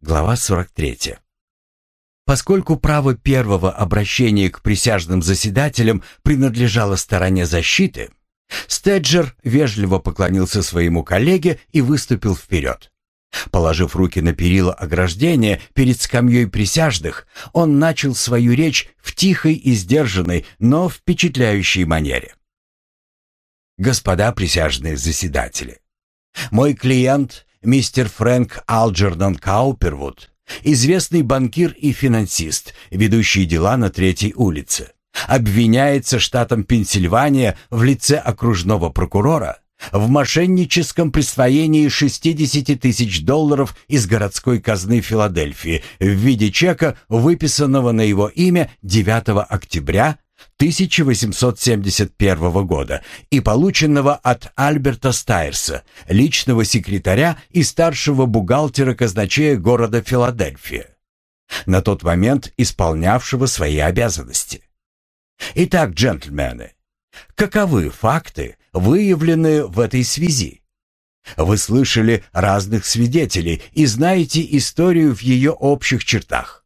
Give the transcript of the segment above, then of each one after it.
Глава 43. Поскольку право первого обращения к присяжным заседателям принадлежало стороне защиты, Стеджер вежливо поклонился своему коллеге и выступил вперед. Положив руки на перила ограждения перед скамьей присяжных, он начал свою речь в тихой и сдержанной, но впечатляющей манере. «Господа присяжные заседатели, мой клиент мистер Фрэнк Алджернон Каупервуд, известный банкир и финансист, ведущий дела на Третьей улице, обвиняется штатом Пенсильвания в лице окружного прокурора в мошенническом присвоении 60 тысяч долларов из городской казны Филадельфии в виде чека, выписанного на его имя 9 октября 1871 года и полученного от Альберта Стайрса, личного секретаря и старшего бухгалтера казначея города Филадельфия, на тот момент исполнявшего свои обязанности. Итак, джентльмены, каковы факты, выявленные в этой связи? Вы слышали разных свидетелей и знаете историю в ее общих чертах.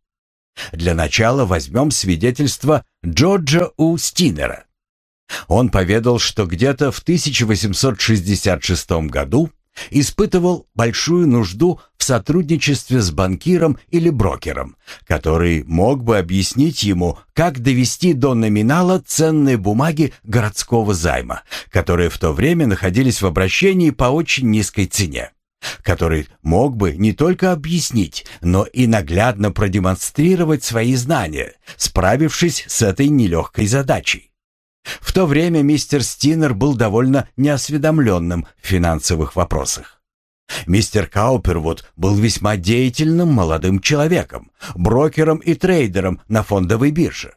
Для начала возьмем свидетельство Джорджа У. Стинера. Он поведал, что где-то в 1866 году испытывал большую нужду в сотрудничестве с банкиром или брокером, который мог бы объяснить ему, как довести до номинала ценные бумаги городского займа, которые в то время находились в обращении по очень низкой цене который мог бы не только объяснить, но и наглядно продемонстрировать свои знания, справившись с этой нелегкой задачей. В то время мистер Стинер был довольно неосведомленным в финансовых вопросах. Мистер Каупервуд был весьма деятельным молодым человеком, брокером и трейдером на фондовой бирже.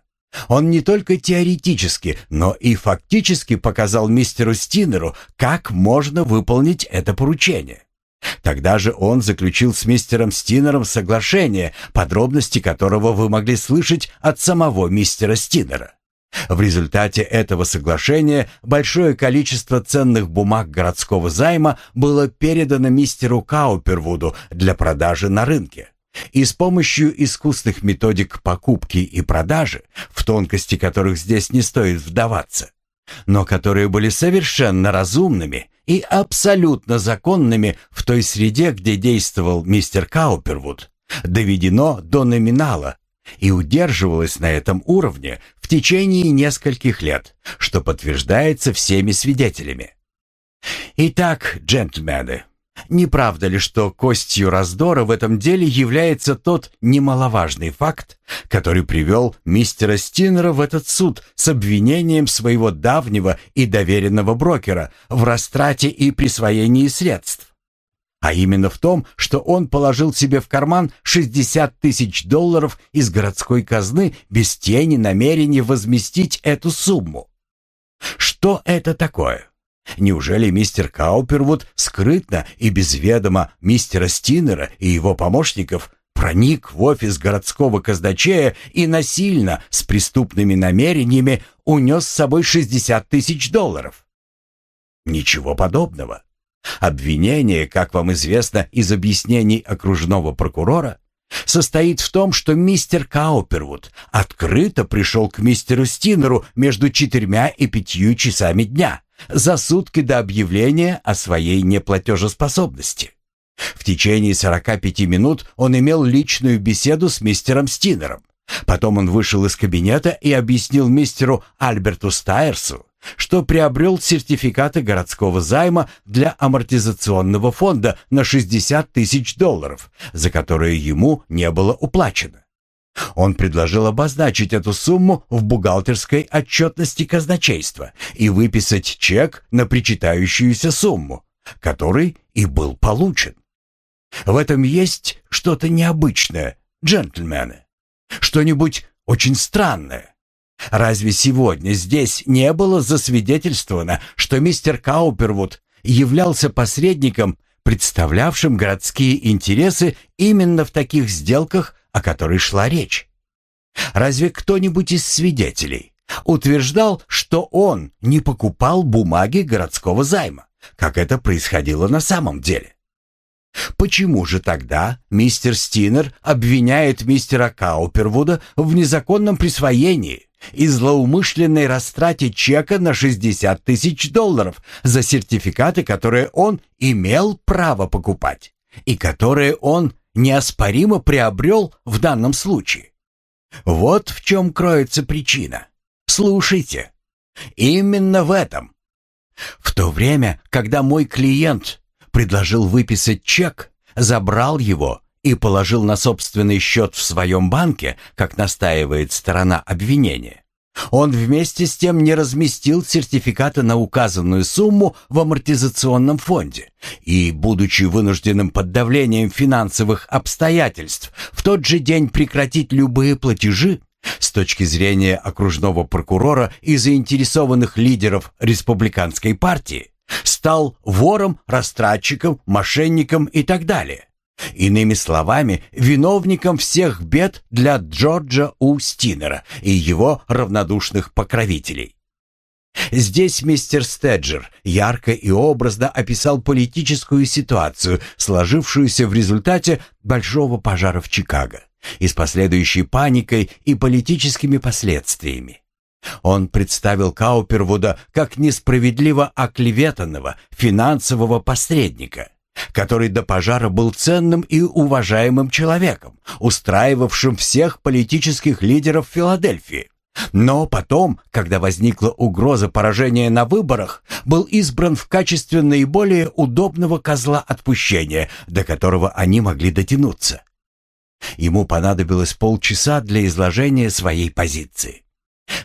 Он не только теоретически, но и фактически показал мистеру Стинеру, как можно выполнить это поручение. Тогда же он заключил с мистером Стинером соглашение, подробности которого вы могли слышать от самого мистера Стинера. В результате этого соглашения большое количество ценных бумаг городского займа было передано мистеру Каупервуду для продажи на рынке. И с помощью искусных методик покупки и продажи, в тонкости которых здесь не стоит вдаваться, но которые были совершенно разумными и абсолютно законными в той среде, где действовал мистер Каупервуд, доведено до номинала и удерживалось на этом уровне в течение нескольких лет, что подтверждается всеми свидетелями. Итак, джентльмены, не правда ли, что костью раздора в этом деле является тот немаловажный факт, который привел мистера Стинера в этот суд с обвинением своего давнего и доверенного брокера в растрате и присвоении средств? А именно в том, что он положил себе в карман 60 тысяч долларов из городской казны без тени намерения возместить эту сумму. Что это такое? Неужели мистер Каупервуд скрытно и без ведома мистера Стинера и его помощников проник в офис городского казначея и насильно, с преступными намерениями, унес с собой 60 тысяч долларов? Ничего подобного. Обвинение, как вам известно из объяснений окружного прокурора, состоит в том, что мистер Каупервуд открыто пришел к мистеру Стинеру между четырьмя и пятью часами дня за сутки до объявления о своей неплатежеспособности. В течение 45 минут он имел личную беседу с мистером Стинером. Потом он вышел из кабинета и объяснил мистеру Альберту Стайерсу, что приобрел сертификаты городского займа для амортизационного фонда на 60 тысяч долларов, за которые ему не было уплачено. Он предложил обозначить эту сумму в бухгалтерской отчетности казначейства и выписать чек на причитающуюся сумму, который и был получен. В этом есть что-то необычное, джентльмены. Что-нибудь очень странное. Разве сегодня здесь не было засвидетельствовано, что мистер Каупервуд являлся посредником, представлявшим городские интересы именно в таких сделках, о которой шла речь. Разве кто-нибудь из свидетелей утверждал, что он не покупал бумаги городского займа, как это происходило на самом деле? Почему же тогда мистер Стинер обвиняет мистера Каупервуда в незаконном присвоении и злоумышленной растрате чека на 60 тысяч долларов за сертификаты, которые он имел право покупать и которые он неоспоримо приобрел в данном случае? Вот в чем кроется причина. Слушайте. Именно в этом. В то время, когда мой клиент предложил выписать чек, забрал его и положил на собственный счет в своем банке, как настаивает сторона обвинения, он вместе с тем не разместил сертификаты на указанную сумму в амортизационном фонде и, будучи вынужденным под давлением финансовых обстоятельств, в тот же день прекратить любые платежи, с точки зрения окружного прокурора и заинтересованных лидеров республиканской партии, стал вором, растратчиком, мошенником и так далее. Иными словами, виновником всех бед для Джорджа У. Стинера и его равнодушных покровителей. Здесь мистер Стеджер ярко и образно описал политическую ситуацию, сложившуюся в результате большого пожара в Чикаго, и с последующей паникой и политическими последствиями. Он представил Каупервуда как несправедливо оклеветанного финансового посредника, который до пожара был ценным и уважаемым человеком, устраивавшим всех политических лидеров Филадельфии. Но потом, когда возникла угроза поражения на выборах, был избран в качестве наиболее удобного козла отпущения, до которого они могли дотянуться. Ему понадобилось полчаса для изложения своей позиции.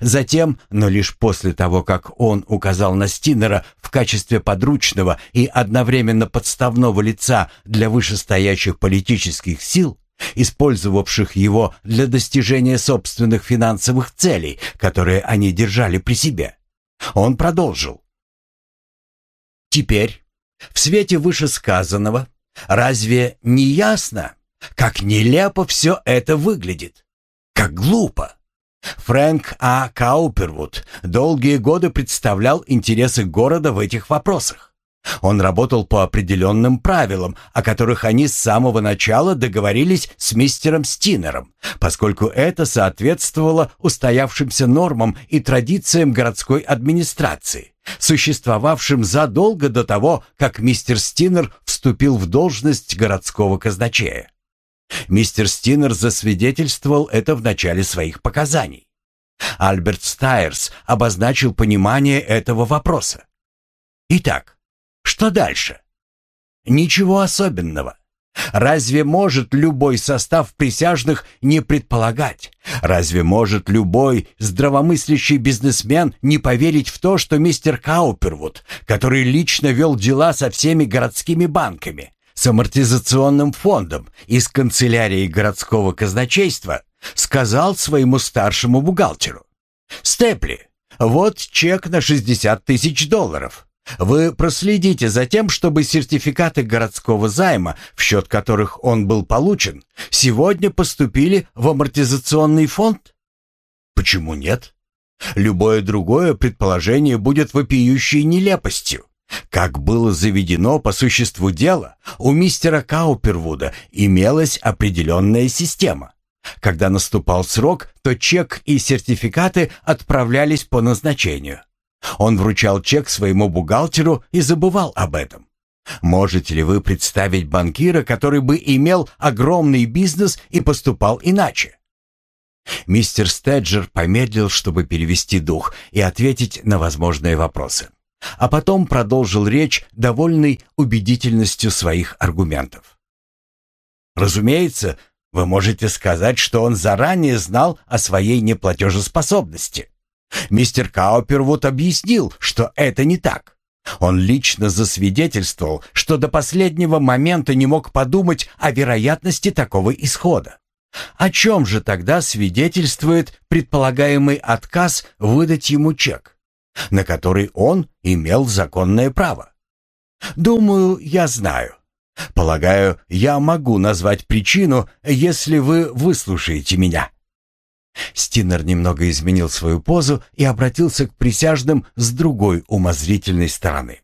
Затем, но лишь после того, как он указал на Стинера в качестве подручного и одновременно подставного лица для вышестоящих политических сил, использовавших его для достижения собственных финансовых целей, которые они держали при себе, он продолжил. Теперь, в свете вышесказанного, разве не ясно, как нелепо все это выглядит? Как глупо! Фрэнк А. Каупервуд долгие годы представлял интересы города в этих вопросах. Он работал по определенным правилам, о которых они с самого начала договорились с мистером Стинером, поскольку это соответствовало устоявшимся нормам и традициям городской администрации, существовавшим задолго до того, как мистер Стинер вступил в должность городского казначея. Мистер Стинер засвидетельствовал это в начале своих показаний. Альберт Стайерс обозначил понимание этого вопроса. Итак, что дальше? Ничего особенного. Разве может любой состав присяжных не предполагать? Разве может любой здравомыслящий бизнесмен не поверить в то, что мистер Каупервуд, который лично вел дела со всеми городскими банками, с амортизационным фондом из канцелярии городского казначейства сказал своему старшему бухгалтеру. «Степли, вот чек на 60 тысяч долларов. Вы проследите за тем, чтобы сертификаты городского займа, в счет которых он был получен, сегодня поступили в амортизационный фонд?» Почему нет? Любое другое предположение будет вопиющей нелепостью. Как было заведено по существу дела, у мистера Каупервуда имелась определенная система. Когда наступал срок, то чек и сертификаты отправлялись по назначению. Он вручал чек своему бухгалтеру и забывал об этом. Можете ли вы представить банкира, который бы имел огромный бизнес и поступал иначе? Мистер Стеджер помедлил, чтобы перевести дух и ответить на возможные вопросы а потом продолжил речь, довольный убедительностью своих аргументов. Разумеется, вы можете сказать, что он заранее знал о своей неплатежеспособности. Мистер Каупервуд объяснил, что это не так. Он лично засвидетельствовал, что до последнего момента не мог подумать о вероятности такого исхода. О чем же тогда свидетельствует предполагаемый отказ выдать ему чек? На который он имел законное право. Думаю, я знаю. Полагаю, я могу назвать причину, если вы выслушаете меня. Стинер немного изменил свою позу и обратился к присяжным с другой умозрительной стороны.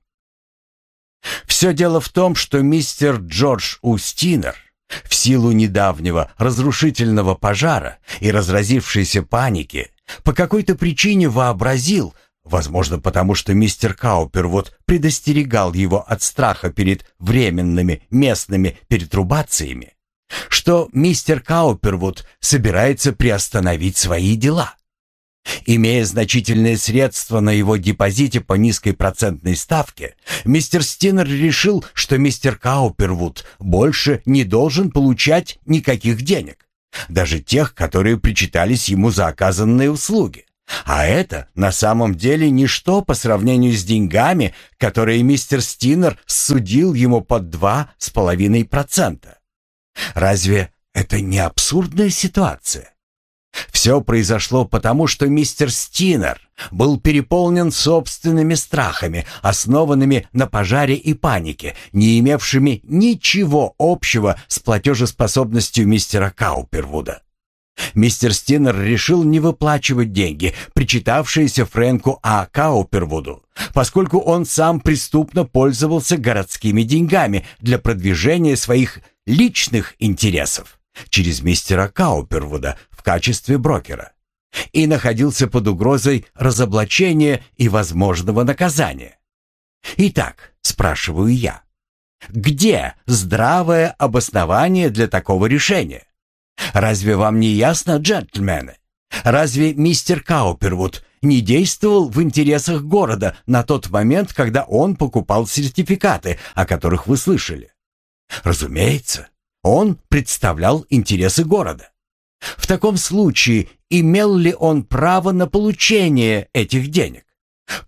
Все дело в том, что мистер Джордж Устинер в силу недавнего разрушительного пожара и разразившейся паники по какой-то причине вообразил, возможно потому, что мистер Каупер вот предостерегал его от страха перед временными местными перетрубациями, что мистер Каупервуд собирается приостановить свои дела. Имея значительные средства на его депозите по низкой процентной ставке, мистер Стинер решил, что мистер Каупервуд больше не должен получать никаких денег, даже тех, которые причитались ему за оказанные услуги. А это на самом деле ничто по сравнению с деньгами, которые мистер Стинер судил ему под два с половиной процента. Разве это не абсурдная ситуация? Все произошло потому, что мистер Стинер был переполнен собственными страхами, основанными на пожаре и панике, не имевшими ничего общего с платежеспособностью мистера Каупервуда. Мистер Стинер решил не выплачивать деньги, причитавшиеся Фрэнку А. Каупервуду, поскольку он сам преступно пользовался городскими деньгами для продвижения своих личных интересов через мистера Каупервуда в качестве брокера и находился под угрозой разоблачения и возможного наказания. Итак, спрашиваю я, где здравое обоснование для такого решения? Разве вам не ясно, джентльмены? Разве мистер Каупервуд не действовал в интересах города на тот момент, когда он покупал сертификаты, о которых вы слышали? Разумеется, он представлял интересы города. В таком случае имел ли он право на получение этих денег?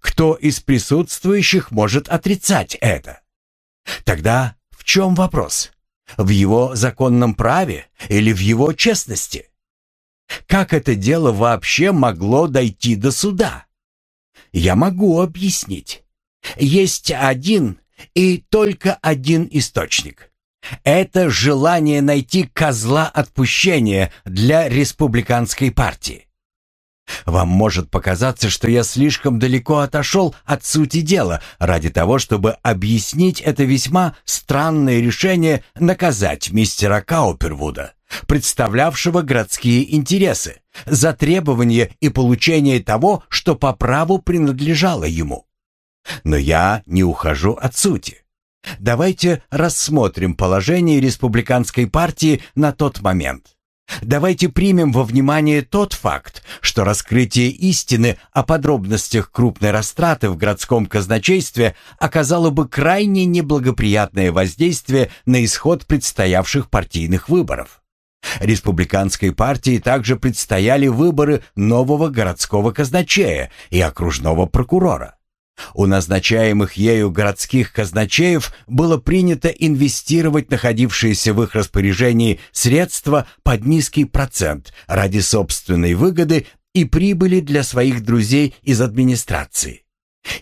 Кто из присутствующих может отрицать это? Тогда в чем вопрос? В его законном праве или в его честности? Как это дело вообще могло дойти до суда? Я могу объяснить. Есть один и только один источник. Это желание найти козла отпущения для республиканской партии. Вам может показаться, что я слишком далеко отошел от сути дела ради того, чтобы объяснить это весьма странное решение наказать мистера Каупервуда, представлявшего городские интересы, за требование и получение того, что по праву принадлежало ему. Но я не ухожу от сути. Давайте рассмотрим положение республиканской партии на тот момент. Давайте примем во внимание тот факт, что раскрытие истины о подробностях крупной растраты в городском казначействе оказало бы крайне неблагоприятное воздействие на исход предстоявших партийных выборов. Республиканской партии также предстояли выборы нового городского казначея и окружного прокурора. У назначаемых ею городских казначеев было принято инвестировать находившиеся в их распоряжении средства под низкий процент ради собственной выгоды и прибыли для своих друзей из администрации.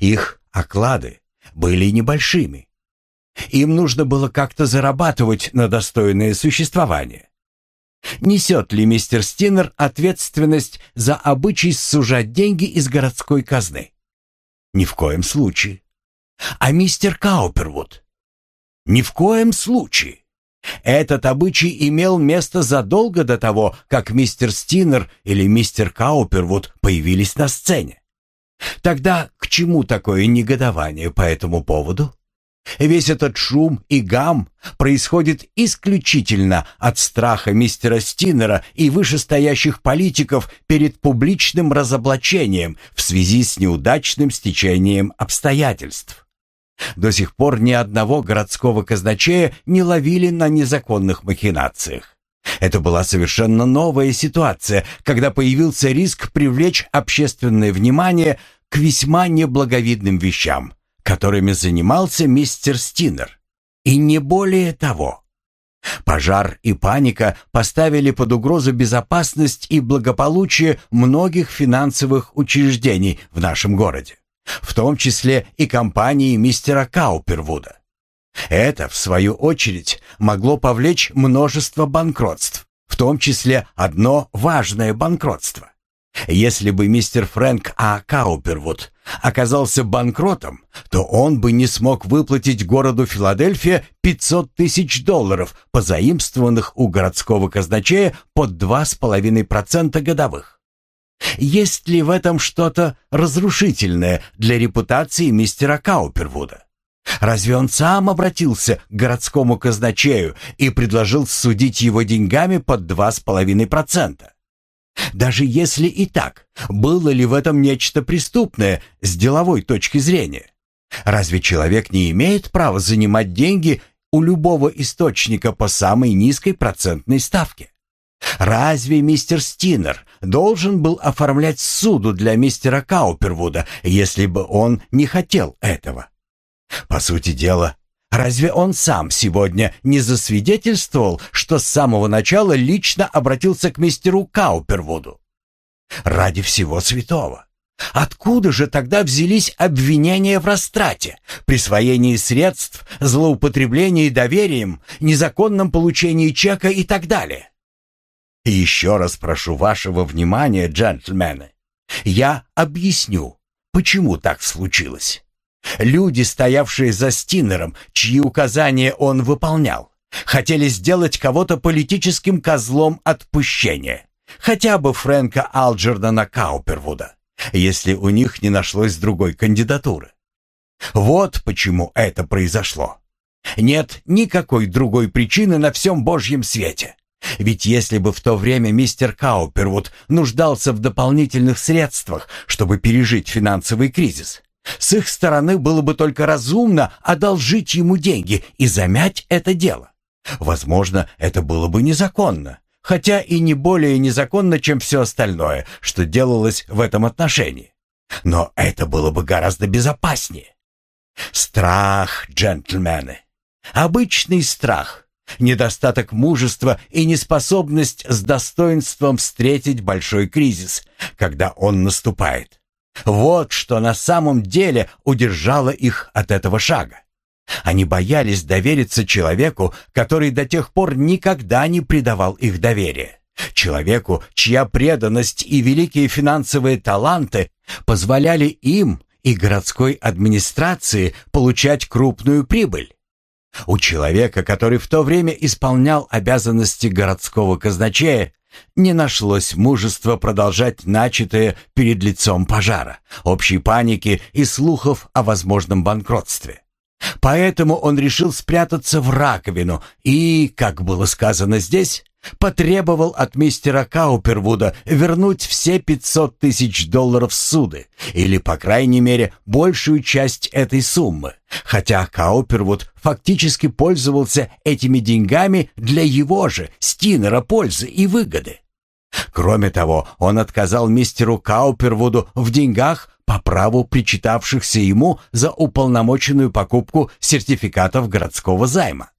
Их оклады были небольшими. Им нужно было как-то зарабатывать на достойное существование. Несет ли мистер Стинер ответственность за обычай сужать деньги из городской казны? Ни в коем случае. А мистер Каупервуд? Ни в коем случае. Этот обычай имел место задолго до того, как мистер Стинер или мистер Каупервуд появились на сцене. Тогда к чему такое негодование по этому поводу? Весь этот шум и гам происходит исключительно от страха мистера Стинера и вышестоящих политиков перед публичным разоблачением в связи с неудачным стечением обстоятельств. До сих пор ни одного городского казначея не ловили на незаконных махинациях. Это была совершенно новая ситуация, когда появился риск привлечь общественное внимание к весьма неблаговидным вещам, которыми занимался мистер Стинер. И не более того. Пожар и паника поставили под угрозу безопасность и благополучие многих финансовых учреждений в нашем городе, в том числе и компании мистера Каупервуда. Это, в свою очередь, могло повлечь множество банкротств, в том числе одно важное банкротство. Если бы мистер Фрэнк А. Каупервуд оказался банкротом, то он бы не смог выплатить городу Филадельфия 500 тысяч долларов, позаимствованных у городского казначея под 2,5% годовых. Есть ли в этом что-то разрушительное для репутации мистера Каупервуда? Разве он сам обратился к городскому казначею и предложил судить его деньгами под 2,5%? Даже если и так, было ли в этом нечто преступное с деловой точки зрения? Разве человек не имеет права занимать деньги у любого источника по самой низкой процентной ставке? Разве мистер Стинер должен был оформлять суду для мистера Каупервуда, если бы он не хотел этого? По сути дела, разве он сам сегодня не засвидетельствовал, что с самого начала лично обратился к мистеру Каупервуду? Ради всего святого. Откуда же тогда взялись обвинения в растрате, присвоении средств, злоупотреблении доверием, незаконном получении чека и так далее? И еще раз прошу вашего внимания, джентльмены. Я объясню, почему так случилось. Люди, стоявшие за Стиннером, чьи указания он выполнял, хотели сделать кого-то политическим козлом отпущения. Хотя бы Фрэнка Алджердона Каупервуда, если у них не нашлось другой кандидатуры. Вот почему это произошло. Нет никакой другой причины на всем Божьем свете. Ведь если бы в то время мистер Каупервуд нуждался в дополнительных средствах, чтобы пережить финансовый кризис, с их стороны было бы только разумно одолжить ему деньги и замять это дело. Возможно, это было бы незаконно, хотя и не более незаконно, чем все остальное, что делалось в этом отношении. Но это было бы гораздо безопаснее. Страх, джентльмены. Обычный страх. Недостаток мужества и неспособность с достоинством встретить большой кризис, когда он наступает. Вот что на самом деле удержало их от этого шага. Они боялись довериться человеку, который до тех пор никогда не предавал их доверие. Человеку, чья преданность и великие финансовые таланты позволяли им и городской администрации получать крупную прибыль. У человека, который в то время исполнял обязанности городского казначея, не нашлось мужества продолжать начатое перед лицом пожара, общей паники и слухов о возможном банкротстве. Поэтому он решил спрятаться в раковину и, как было сказано здесь, потребовал от мистера Каупервуда вернуть все 500 тысяч долларов суды, или, по крайней мере, большую часть этой суммы, хотя Каупервуд фактически пользовался этими деньгами для его же, Стинера, пользы и выгоды. Кроме того, он отказал мистеру Каупервуду в деньгах по праву причитавшихся ему за уполномоченную покупку сертификатов городского займа.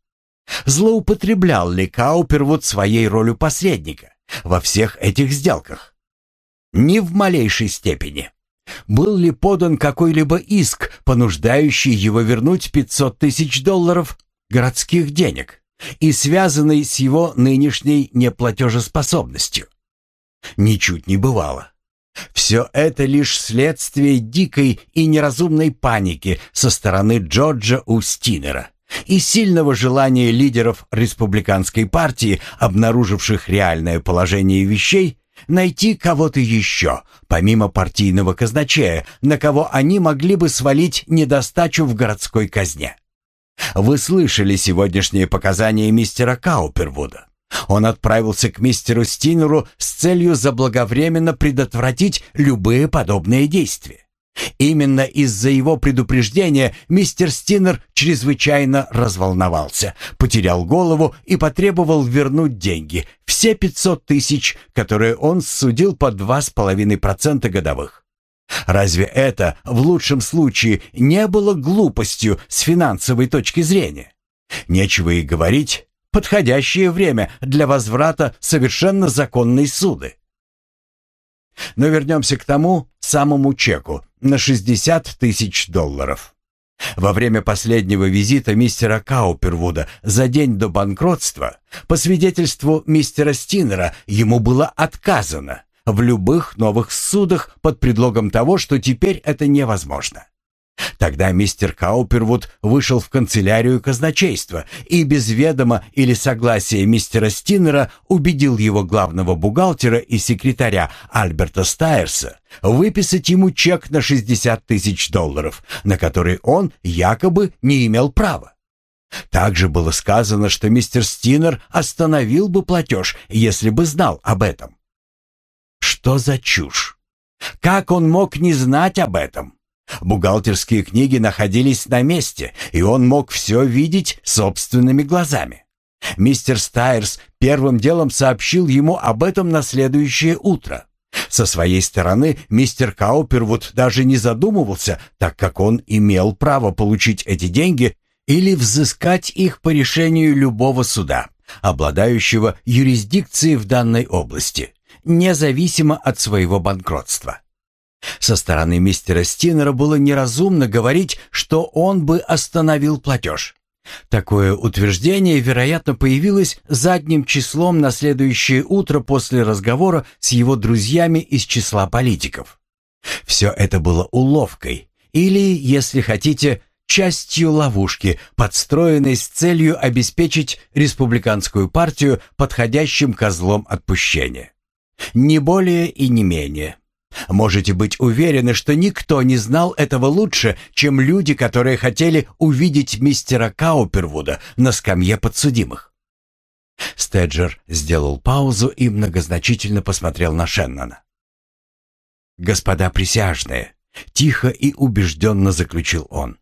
Злоупотреблял ли Каупервуд своей ролью посредника во всех этих сделках? Ни в малейшей степени. Был ли подан какой-либо иск, понуждающий его вернуть 500 тысяч долларов городских денег и связанный с его нынешней неплатежеспособностью? Ничуть не бывало. Все это лишь следствие дикой и неразумной паники со стороны Джорджа Устинера и сильного желания лидеров республиканской партии, обнаруживших реальное положение вещей, найти кого-то еще, помимо партийного казначея, на кого они могли бы свалить недостачу в городской казне. Вы слышали сегодняшние показания мистера Каупервуда. Он отправился к мистеру Стинеру с целью заблаговременно предотвратить любые подобные действия. Именно из-за его предупреждения мистер Стинер чрезвычайно разволновался, потерял голову и потребовал вернуть деньги, все 500 тысяч, которые он судил по 2,5% годовых. Разве это, в лучшем случае, не было глупостью с финансовой точки зрения? Нечего и говорить, подходящее время для возврата совершенно законной суды. Но вернемся к тому самому чеку на 60 тысяч долларов. Во время последнего визита мистера Каупервуда за день до банкротства, по свидетельству мистера Стинера, ему было отказано в любых новых судах под предлогом того, что теперь это невозможно. Тогда мистер Каупервуд вышел в канцелярию казначейства и без ведома или согласия мистера Стиннера убедил его главного бухгалтера и секретаря Альберта Стайерса выписать ему чек на 60 тысяч долларов, на который он якобы не имел права. Также было сказано, что мистер Стиннер остановил бы платеж, если бы знал об этом. Что за чушь? Как он мог не знать об этом? Бухгалтерские книги находились на месте, и он мог все видеть собственными глазами. Мистер Стайерс первым делом сообщил ему об этом на следующее утро. Со своей стороны мистер Каупервуд даже не задумывался, так как он имел право получить эти деньги или взыскать их по решению любого суда, обладающего юрисдикцией в данной области, независимо от своего банкротства. Со стороны мистера Стинера было неразумно говорить, что он бы остановил платеж. Такое утверждение, вероятно, появилось задним числом на следующее утро после разговора с его друзьями из числа политиков. Все это было уловкой, или, если хотите, частью ловушки, подстроенной с целью обеспечить республиканскую партию подходящим козлом отпущения. Не более и не менее. Можете быть уверены, что никто не знал этого лучше, чем люди, которые хотели увидеть мистера Каупервуда на скамье подсудимых. Стеджер сделал паузу и многозначительно посмотрел на Шеннона. «Господа присяжные», — тихо и убежденно заключил он,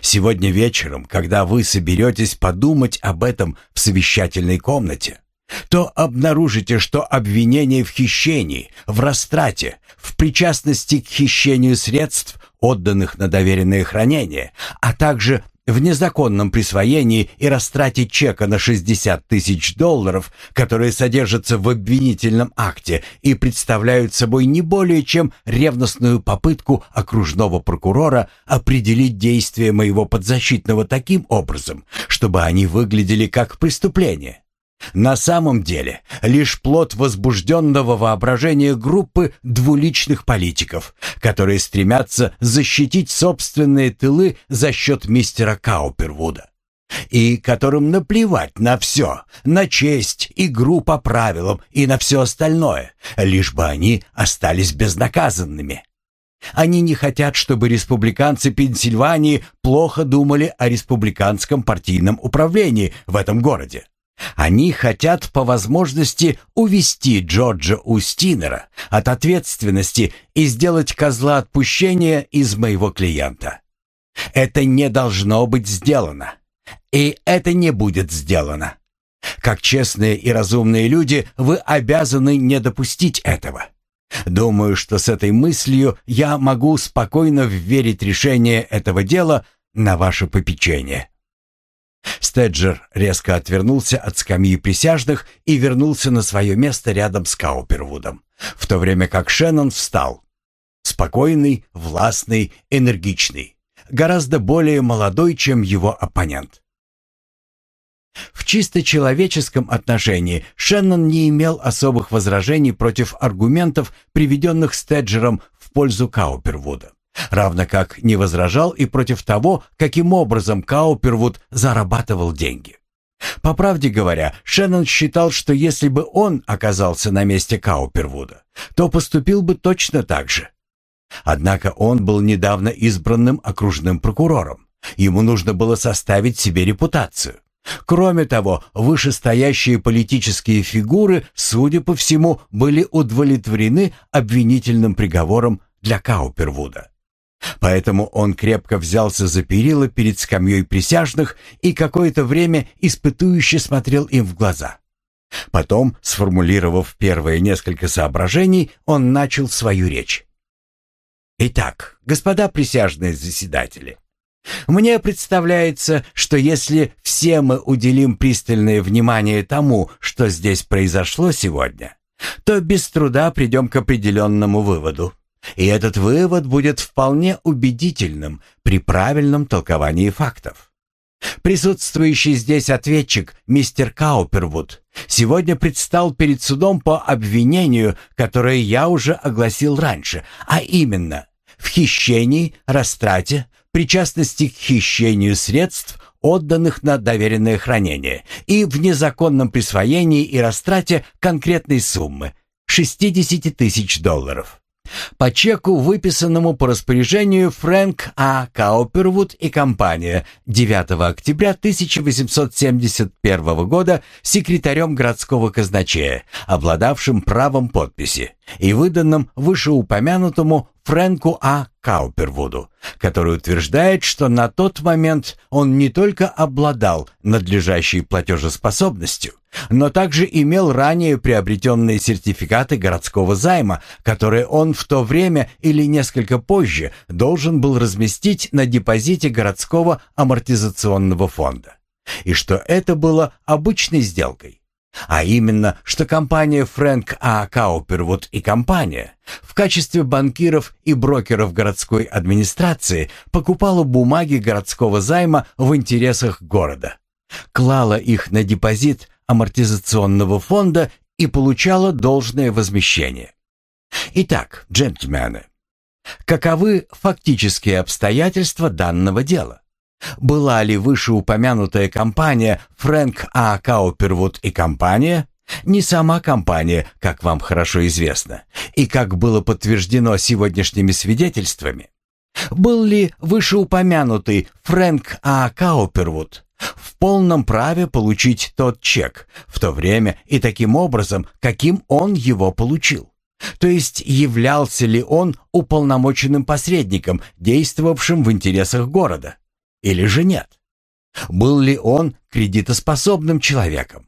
«сегодня вечером, когда вы соберетесь подумать об этом в совещательной комнате, то обнаружите, что обвинение в хищении, в растрате, в причастности к хищению средств, отданных на доверенное хранение, а также в незаконном присвоении и растрате чека на 60 тысяч долларов, которые содержатся в обвинительном акте и представляют собой не более чем ревностную попытку окружного прокурора определить действия моего подзащитного таким образом, чтобы они выглядели как преступление. На самом деле, лишь плод возбужденного воображения группы двуличных политиков, которые стремятся защитить собственные тылы за счет мистера Каупервуда. И которым наплевать на все, на честь, игру по правилам и на все остальное, лишь бы они остались безнаказанными. Они не хотят, чтобы республиканцы Пенсильвании плохо думали о республиканском партийном управлении в этом городе. Они хотят по возможности увести Джорджа Устинера от ответственности и сделать козла отпущения из моего клиента. Это не должно быть сделано. И это не будет сделано. Как честные и разумные люди, вы обязаны не допустить этого. Думаю, что с этой мыслью я могу спокойно вверить решение этого дела на ваше попечение. Стеджер резко отвернулся от скамьи присяжных и вернулся на свое место рядом с Каупервудом, в то время как Шеннон встал. Спокойный, властный, энергичный, гораздо более молодой, чем его оппонент. В чисто человеческом отношении Шеннон не имел особых возражений против аргументов, приведенных Стеджером в пользу Каупервуда равно как не возражал и против того, каким образом Каупервуд зарабатывал деньги. По правде говоря, Шеннон считал, что если бы он оказался на месте Каупервуда, то поступил бы точно так же. Однако он был недавно избранным окружным прокурором. Ему нужно было составить себе репутацию. Кроме того, вышестоящие политические фигуры, судя по всему, были удовлетворены обвинительным приговором для Каупервуда. Поэтому он крепко взялся за перила перед скамьей присяжных и какое-то время испытующе смотрел им в глаза. Потом, сформулировав первые несколько соображений, он начал свою речь. «Итак, господа присяжные заседатели, мне представляется, что если все мы уделим пристальное внимание тому, что здесь произошло сегодня, то без труда придем к определенному выводу. И этот вывод будет вполне убедительным при правильном толковании фактов. Присутствующий здесь ответчик, мистер Каупервуд, сегодня предстал перед судом по обвинению, которое я уже огласил раньше, а именно в хищении, растрате, причастности к хищению средств, отданных на доверенное хранение, и в незаконном присвоении и растрате конкретной суммы – 60 тысяч долларов. По чеку, выписанному по распоряжению Фрэнк А. Каупервуд и компания 9 октября 1871 года секретарем городского казначея, обладавшим правом подписи, и выданным вышеупомянутому Фрэнку А. Каупервуду, который утверждает, что на тот момент он не только обладал надлежащей платежеспособностью, но также имел ранее приобретенные сертификаты городского займа, которые он в то время или несколько позже должен был разместить на депозите городского амортизационного фонда, и что это было обычной сделкой. А именно, что компания Фрэнк А. Каупервуд и компания в качестве банкиров и брокеров городской администрации покупала бумаги городского займа в интересах города, клала их на депозит амортизационного фонда и получала должное возмещение. Итак, джентльмены, каковы фактические обстоятельства данного дела? Была ли вышеупомянутая компания Фрэнк А. Каупервуд и компания, не сама компания, как вам хорошо известно, и как было подтверждено сегодняшними свидетельствами? Был ли вышеупомянутый Фрэнк А. Каупервуд в полном праве получить тот чек в то время и таким образом, каким он его получил? То есть являлся ли он уполномоченным посредником, действовавшим в интересах города? или же нет? Был ли он кредитоспособным человеком?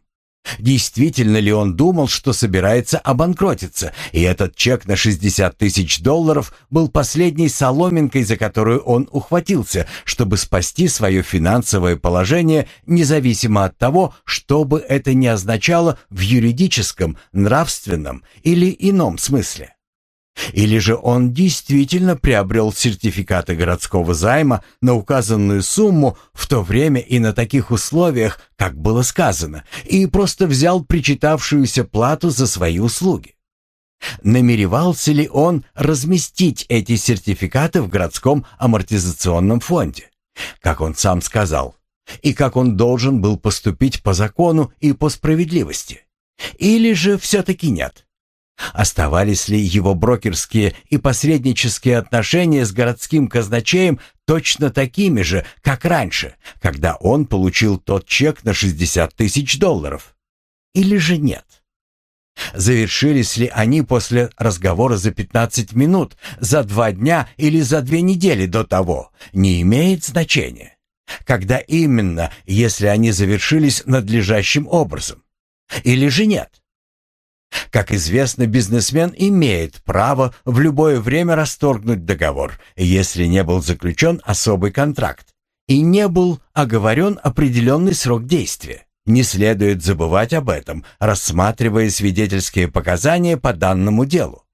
Действительно ли он думал, что собирается обанкротиться, и этот чек на 60 тысяч долларов был последней соломинкой, за которую он ухватился, чтобы спасти свое финансовое положение, независимо от того, что бы это ни означало в юридическом, нравственном или ином смысле? Или же он действительно приобрел сертификаты городского займа на указанную сумму в то время и на таких условиях, как было сказано, и просто взял причитавшуюся плату за свои услуги? Намеревался ли он разместить эти сертификаты в городском амортизационном фонде, как он сам сказал, и как он должен был поступить по закону и по справедливости? Или же все-таки нет? Оставались ли его брокерские и посреднические отношения с городским казначеем точно такими же, как раньше, когда он получил тот чек на 60 тысяч долларов? Или же нет? Завершились ли они после разговора за 15 минут, за два дня или за две недели до того, не имеет значения. Когда именно, если они завершились надлежащим образом? Или же нет? Как известно, бизнесмен имеет право в любое время расторгнуть договор, если не был заключен особый контракт и не был оговорен определенный срок действия. Не следует забывать об этом, рассматривая свидетельские показания по данному делу.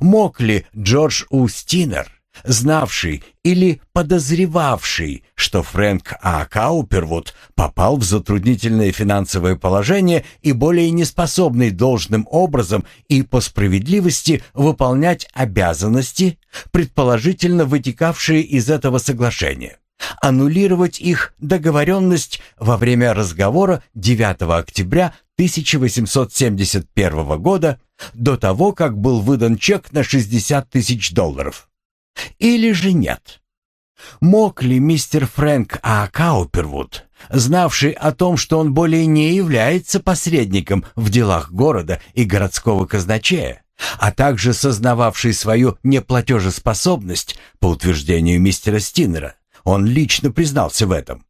Мог ли Джордж Устинер знавший или подозревавший, что Фрэнк А. Каупервуд попал в затруднительное финансовое положение и более неспособный должным образом и по справедливости выполнять обязанности, предположительно вытекавшие из этого соглашения, аннулировать их договоренность во время разговора 9 октября 1871 года до того, как был выдан чек на 60 тысяч долларов. Или же нет? Мог ли мистер Фрэнк А. Каупервуд, знавший о том, что он более не является посредником в делах города и городского казначея, а также сознававший свою неплатежеспособность, по утверждению мистера Стинера, он лично признался в этом,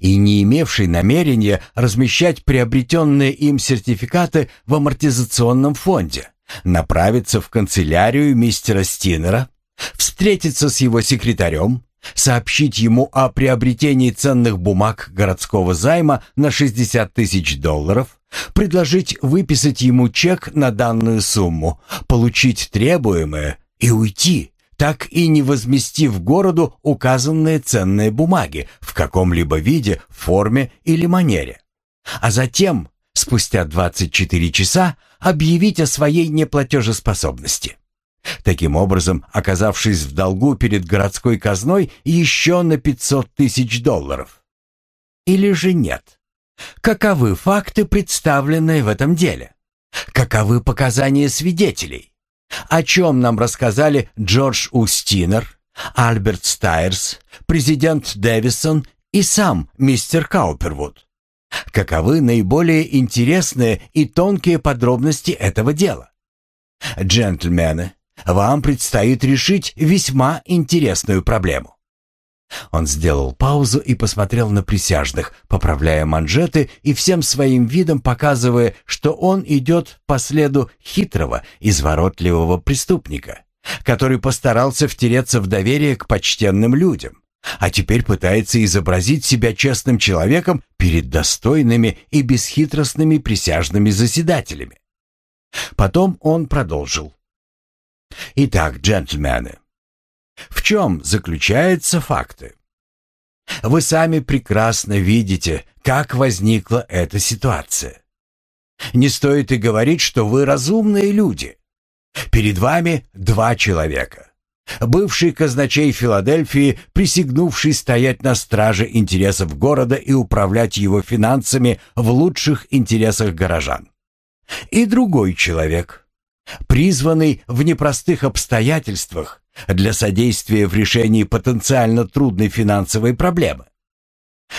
и не имевший намерения размещать приобретенные им сертификаты в амортизационном фонде, направиться в канцелярию мистера Стинера встретиться с его секретарем, сообщить ему о приобретении ценных бумаг городского займа на 60 тысяч долларов, предложить выписать ему чек на данную сумму, получить требуемое и уйти, так и не возместив городу указанные ценные бумаги в каком-либо виде, форме или манере. А затем, спустя 24 часа, объявить о своей неплатежеспособности. Таким образом, оказавшись в долгу перед городской казной еще на 500 тысяч долларов. Или же нет? Каковы факты, представленные в этом деле? Каковы показания свидетелей? О чем нам рассказали Джордж Устинер, Альберт Стайерс, президент Дэвисон и сам мистер Каупервуд? Каковы наиболее интересные и тонкие подробности этого дела? Джентльмены, вам предстоит решить весьма интересную проблему. Он сделал паузу и посмотрел на присяжных, поправляя манжеты и всем своим видом показывая, что он идет по следу хитрого, изворотливого преступника, который постарался втереться в доверие к почтенным людям, а теперь пытается изобразить себя честным человеком перед достойными и бесхитростными присяжными заседателями. Потом он продолжил. «Итак, джентльмены, в чем заключаются факты? Вы сами прекрасно видите, как возникла эта ситуация. Не стоит и говорить, что вы разумные люди. Перед вами два человека. Бывший казначей Филадельфии, присягнувший стоять на страже интересов города и управлять его финансами в лучших интересах горожан. И другой человек, призванный в непростых обстоятельствах для содействия в решении потенциально трудной финансовой проблемы.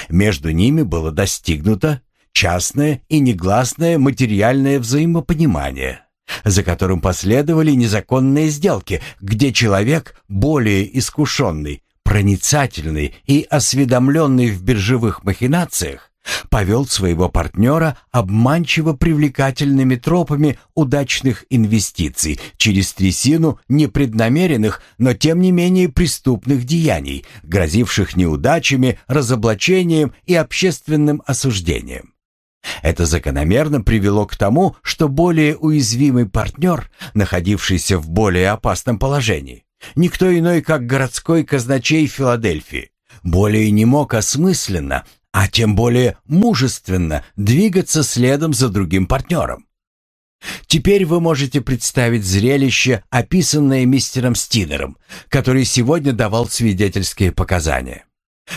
Между ними было достигнуто частное и негласное материальное взаимопонимание, за которым последовали незаконные сделки, где человек более искушенный, проницательный и осведомленный в биржевых махинациях повел своего партнера обманчиво привлекательными тропами удачных инвестиций через трясину непреднамеренных, но тем не менее преступных деяний, грозивших неудачами, разоблачением и общественным осуждением. Это закономерно привело к тому, что более уязвимый партнер, находившийся в более опасном положении, никто иной, как городской казначей Филадельфии, более не мог осмысленно, а тем более мужественно двигаться следом за другим партнером. Теперь вы можете представить зрелище, описанное мистером Стинером, который сегодня давал свидетельские показания.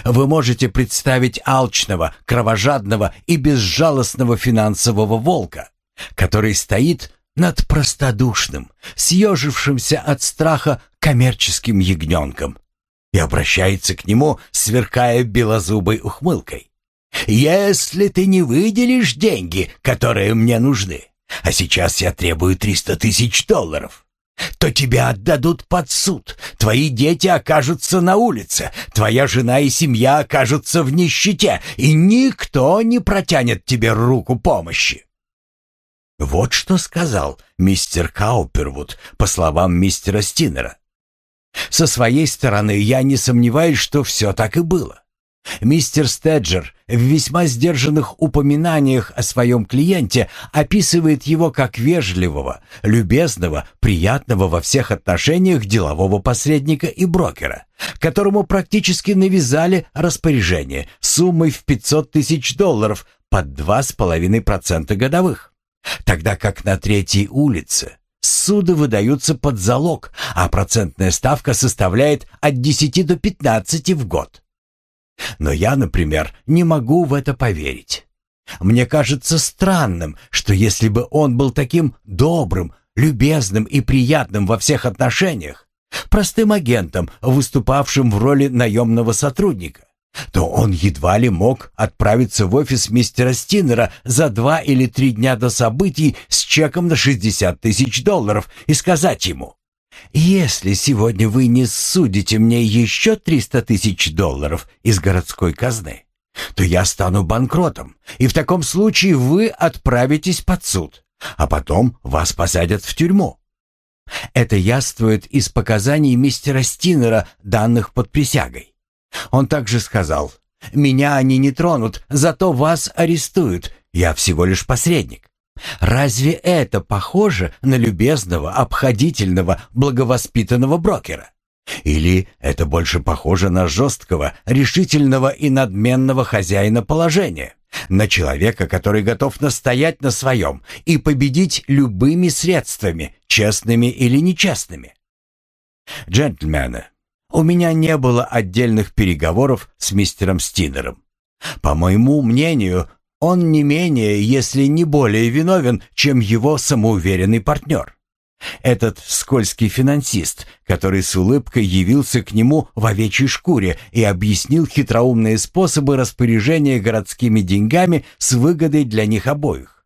Вы можете представить алчного, кровожадного и безжалостного финансового волка, который стоит над простодушным, съежившимся от страха коммерческим ягненком и обращается к нему, сверкая белозубой ухмылкой. Если ты не выделишь деньги, которые мне нужны, а сейчас я требую триста тысяч долларов, то тебя отдадут под суд, твои дети окажутся на улице, твоя жена и семья окажутся в нищете, и никто не протянет тебе руку помощи. Вот что сказал мистер Каупервуд, по словам мистера Стинера. Со своей стороны я не сомневаюсь, что все так и было. Мистер Стеджер в весьма сдержанных упоминаниях о своем клиенте описывает его как вежливого, любезного, приятного во всех отношениях делового посредника и брокера, которому практически навязали распоряжение суммой в 500 тысяч долларов под 2,5% годовых. Тогда как на третьей улице суды выдаются под залог, а процентная ставка составляет от 10 до 15 в год. Но я, например, не могу в это поверить. Мне кажется странным, что если бы он был таким добрым, любезным и приятным во всех отношениях, простым агентом, выступавшим в роли наемного сотрудника, то он едва ли мог отправиться в офис мистера Стинера за два или три дня до событий с чеком на 60 тысяч долларов и сказать ему если сегодня вы не судите мне еще триста тысяч долларов из городской казны, то я стану банкротом, и в таком случае вы отправитесь под суд, а потом вас посадят в тюрьму. Это яствует из показаний мистера Стинера, данных под присягой. Он также сказал, «Меня они не тронут, зато вас арестуют, я всего лишь посредник». Разве это похоже на любезного, обходительного, благовоспитанного брокера? Или это больше похоже на жесткого, решительного и надменного хозяина положения, на человека, который готов настоять на своем и победить любыми средствами, честными или нечестными? Джентльмены, у меня не было отдельных переговоров с мистером Стинером. По моему мнению, он не менее, если не более виновен, чем его самоуверенный партнер. Этот скользкий финансист, который с улыбкой явился к нему в овечьей шкуре и объяснил хитроумные способы распоряжения городскими деньгами с выгодой для них обоих.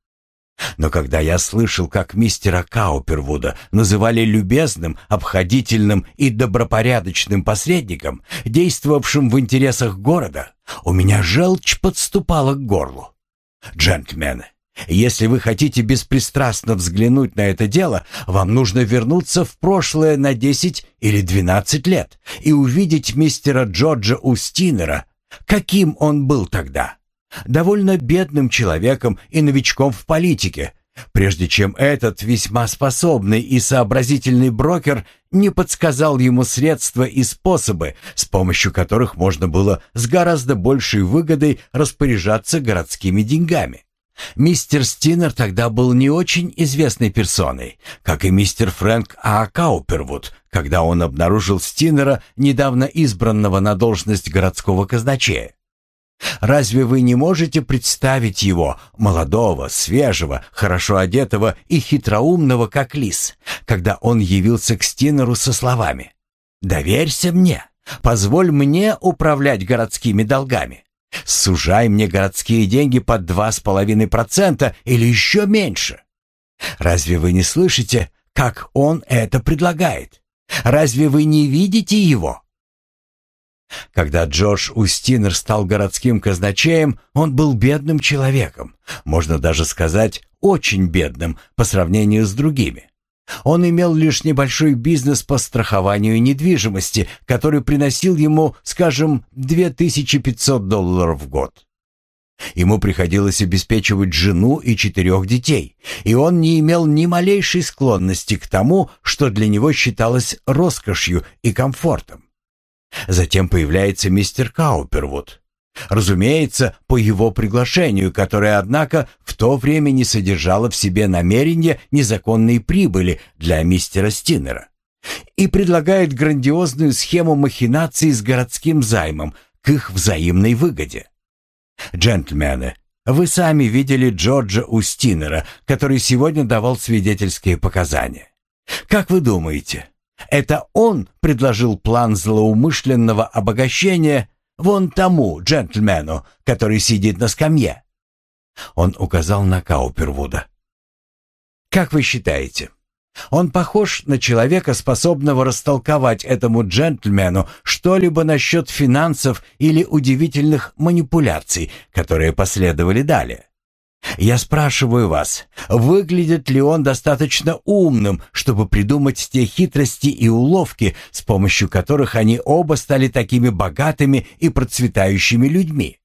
Но когда я слышал, как мистера Каупервуда называли любезным, обходительным и добропорядочным посредником, действовавшим в интересах города, у меня желчь подступала к горлу. Джентльмены, если вы хотите беспристрастно взглянуть на это дело, вам нужно вернуться в прошлое на 10 или 12 лет и увидеть мистера Джорджа Устинера, каким он был тогда. Довольно бедным человеком и новичком в политике, прежде чем этот весьма способный и сообразительный брокер не подсказал ему средства и способы, с помощью которых можно было с гораздо большей выгодой распоряжаться городскими деньгами. Мистер Стинер тогда был не очень известной персоной, как и мистер Фрэнк А. Каупервуд, когда он обнаружил Стинера, недавно избранного на должность городского казначея. Разве вы не можете представить его, молодого, свежего, хорошо одетого и хитроумного, как лис, когда он явился к Стинеру со словами «Доверься мне, позволь мне управлять городскими долгами». Сужай мне городские деньги под два с половиной процента или еще меньше. Разве вы не слышите, как он это предлагает? Разве вы не видите его? Когда Джордж Устинер стал городским казначеем, он был бедным человеком, можно даже сказать, очень бедным по сравнению с другими. Он имел лишь небольшой бизнес по страхованию недвижимости, который приносил ему, скажем, 2500 долларов в год. Ему приходилось обеспечивать жену и четырех детей, и он не имел ни малейшей склонности к тому, что для него считалось роскошью и комфортом. Затем появляется мистер Каупервуд, Разумеется, по его приглашению, которое, однако, в то время не содержало в себе намерения незаконной прибыли для мистера Стинера. И предлагает грандиозную схему махинаций с городским займом к их взаимной выгоде. Джентльмены, вы сами видели Джорджа Устинера, который сегодня давал свидетельские показания. Как вы думаете, это он предложил план злоумышленного обогащения Вон тому джентльмену, который сидит на скамье». Он указал на Каупервуда. «Как вы считаете, он похож на человека, способного растолковать этому джентльмену что-либо насчет финансов или удивительных манипуляций, которые последовали далее?» Я спрашиваю вас, выглядит ли он достаточно умным, чтобы придумать те хитрости и уловки, с помощью которых они оба стали такими богатыми и процветающими людьми?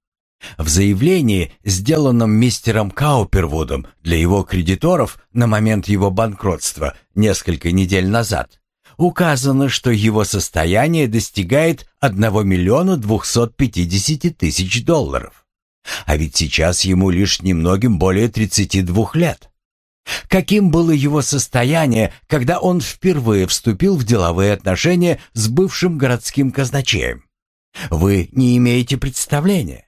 В заявлении, сделанном мистером Каупервудом для его кредиторов на момент его банкротства несколько недель назад, указано, что его состояние достигает 1 миллиона 250 тысяч долларов. А ведь сейчас ему лишь немногим более 32 лет. Каким было его состояние, когда он впервые вступил в деловые отношения с бывшим городским казначеем? Вы не имеете представления.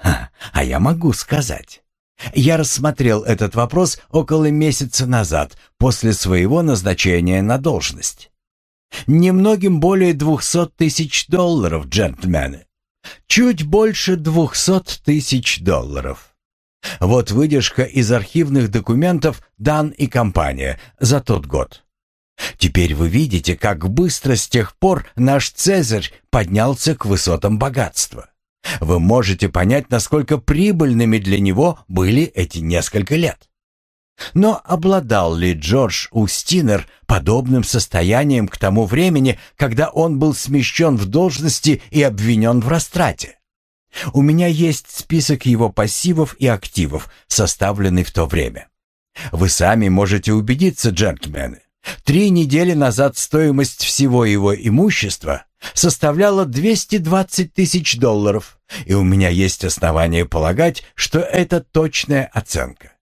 Ха, а я могу сказать. Я рассмотрел этот вопрос около месяца назад, после своего назначения на должность. Немногим более двухсот тысяч долларов, джентльмены. Чуть больше двухсот тысяч долларов. Вот выдержка из архивных документов «Дан и компания» за тот год. Теперь вы видите, как быстро с тех пор наш Цезарь поднялся к высотам богатства. Вы можете понять, насколько прибыльными для него были эти несколько лет. Но обладал ли Джордж Устинер подобным состоянием к тому времени, когда он был смещен в должности и обвинен в растрате? У меня есть список его пассивов и активов, составленный в то время. Вы сами можете убедиться, джентльмены. Три недели назад стоимость всего его имущества составляла 220 тысяч долларов, и у меня есть основания полагать, что это точная оценка.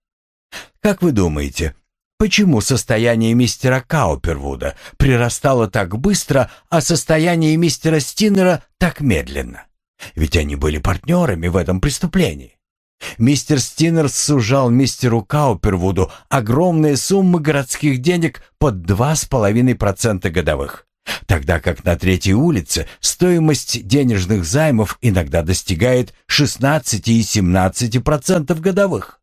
Как вы думаете, почему состояние мистера Каупервуда прирастало так быстро, а состояние мистера Стиннера так медленно? Ведь они были партнерами в этом преступлении. Мистер Стиннер сужал мистеру Каупервуду огромные суммы городских денег под 2,5% годовых, тогда как на Третьей улице стоимость денежных займов иногда достигает 16 и 17% годовых.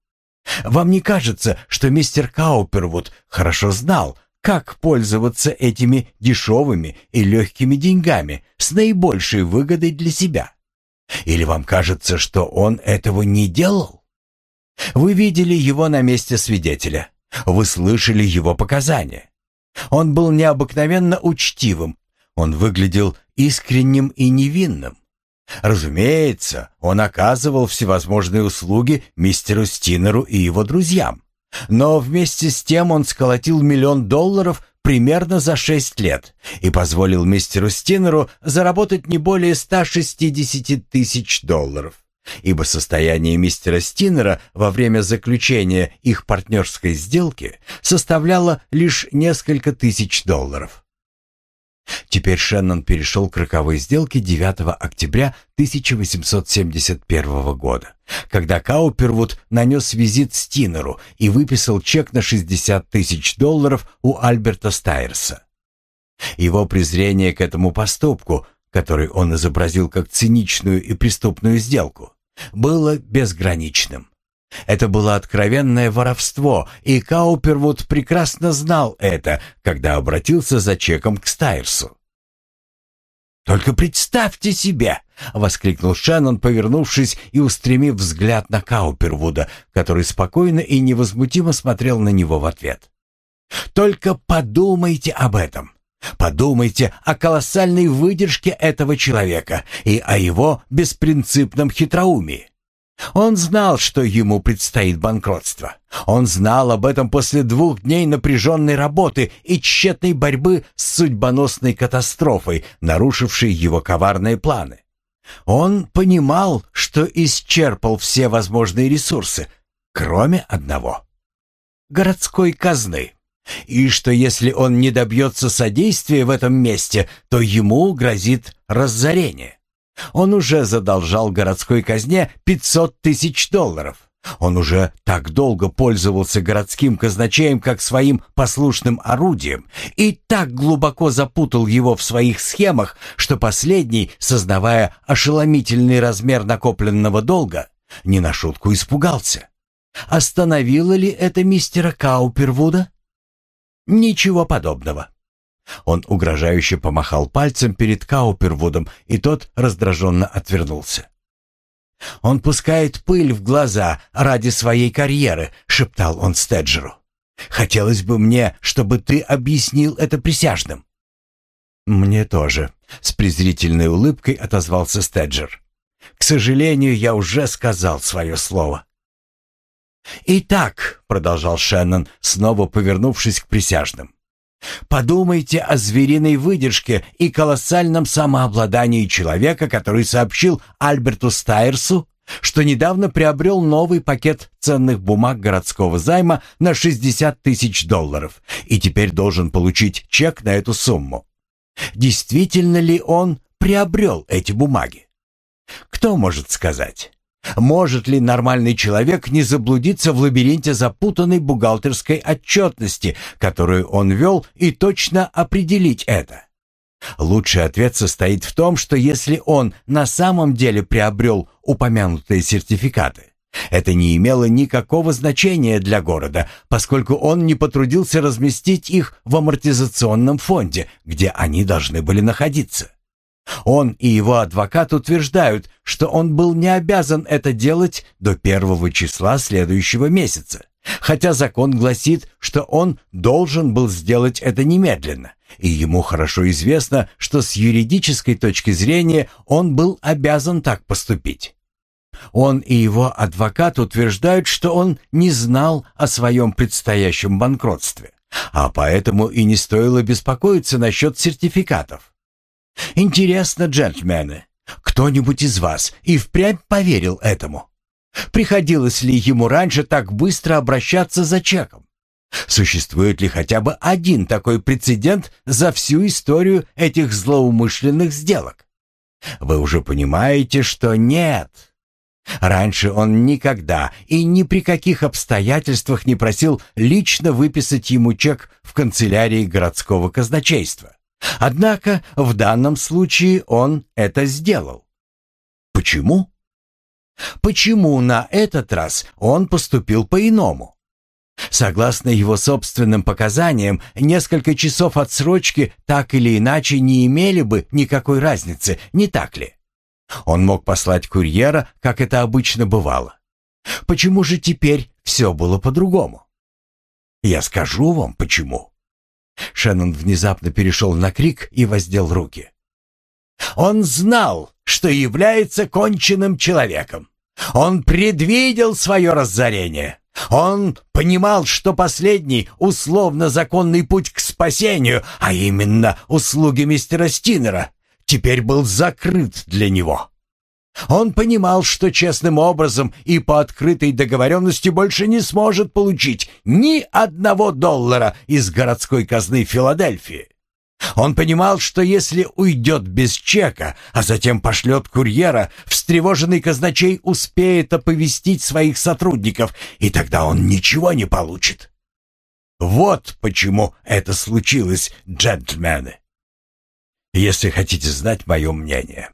Вам не кажется, что мистер Каупервуд хорошо знал, как пользоваться этими дешевыми и легкими деньгами с наибольшей выгодой для себя? Или вам кажется, что он этого не делал? Вы видели его на месте свидетеля. Вы слышали его показания. Он был необыкновенно учтивым. Он выглядел искренним и невинным. Разумеется, он оказывал всевозможные услуги мистеру Стинеру и его друзьям. Но вместе с тем он сколотил миллион долларов примерно за шесть лет и позволил мистеру Стинеру заработать не более 160 тысяч долларов, ибо состояние мистера Стинера во время заключения их партнерской сделки составляло лишь несколько тысяч долларов. Теперь Шеннон перешел к роковой сделке 9 октября 1871 года, когда Каупервуд нанес визит Стинеру и выписал чек на 60 тысяч долларов у Альберта Стайерса. Его презрение к этому поступку, который он изобразил как циничную и преступную сделку, было безграничным. Это было откровенное воровство, и Каупервуд прекрасно знал это, когда обратился за чеком к Стайрсу. «Только представьте себе!» — воскликнул Шеннон, повернувшись и устремив взгляд на Каупервуда, который спокойно и невозмутимо смотрел на него в ответ. «Только подумайте об этом. Подумайте о колоссальной выдержке этого человека и о его беспринципном хитроумии. Он знал, что ему предстоит банкротство. Он знал об этом после двух дней напряженной работы и тщетной борьбы с судьбоносной катастрофой, нарушившей его коварные планы. Он понимал, что исчерпал все возможные ресурсы, кроме одного — городской казны. И что если он не добьется содействия в этом месте, то ему грозит разорение. Он уже задолжал городской казне 500 тысяч долларов. Он уже так долго пользовался городским казначеем как своим послушным орудием и так глубоко запутал его в своих схемах, что последний, сознавая ошеломительный размер накопленного долга, не на шутку испугался. Остановило ли это мистера Каупервуда? Ничего подобного. Он угрожающе помахал пальцем перед Каупервудом, и тот раздраженно отвернулся. «Он пускает пыль в глаза ради своей карьеры», — шептал он Стеджеру. «Хотелось бы мне, чтобы ты объяснил это присяжным». «Мне тоже», — с презрительной улыбкой отозвался Стеджер. «К сожалению, я уже сказал свое слово». «Итак», — продолжал Шеннон, снова повернувшись к присяжным, Подумайте о звериной выдержке и колоссальном самообладании человека, который сообщил Альберту Стайерсу, что недавно приобрел новый пакет ценных бумаг городского займа на 60 тысяч долларов и теперь должен получить чек на эту сумму. Действительно ли он приобрел эти бумаги? Кто может сказать? Может ли нормальный человек не заблудиться в лабиринте запутанной бухгалтерской отчетности, которую он вел, и точно определить это? Лучший ответ состоит в том, что если он на самом деле приобрел упомянутые сертификаты, это не имело никакого значения для города, поскольку он не потрудился разместить их в амортизационном фонде, где они должны были находиться. Он и его адвокат утверждают, что он был не обязан это делать до первого числа следующего месяца, хотя закон гласит, что он должен был сделать это немедленно, и ему хорошо известно, что с юридической точки зрения он был обязан так поступить. Он и его адвокат утверждают, что он не знал о своем предстоящем банкротстве, А поэтому и не стоило беспокоиться насчет сертификатов. Интересно, джентльмены, кто-нибудь из вас и впрямь поверил этому? Приходилось ли ему раньше так быстро обращаться за чеком? Существует ли хотя бы один такой прецедент за всю историю этих злоумышленных сделок? Вы уже понимаете, что нет. Раньше он никогда и ни при каких обстоятельствах не просил лично выписать ему чек в канцелярии городского казначейства. Однако в данном случае он это сделал. Почему? Почему на этот раз он поступил по-иному? Согласно его собственным показаниям, несколько часов отсрочки так или иначе не имели бы никакой разницы, не так ли? Он мог послать курьера, как это обычно бывало. Почему же теперь все было по-другому? Я скажу вам, почему. Шеннон внезапно перешел на крик и воздел руки. Он знал, что является конченным человеком. Он предвидел свое разорение. Он понимал, что последний условно-законный путь к спасению, а именно услуги мистера Стинера, теперь был закрыт для него. Он понимал, что честным образом и по открытой договоренности больше не сможет получить ни одного доллара из городской казны Филадельфии. Он понимал, что если уйдет без чека, а затем пошлет курьера, встревоженный казначей успеет оповестить своих сотрудников, и тогда он ничего не получит. Вот почему это случилось, джентльмены. Если хотите знать мое мнение.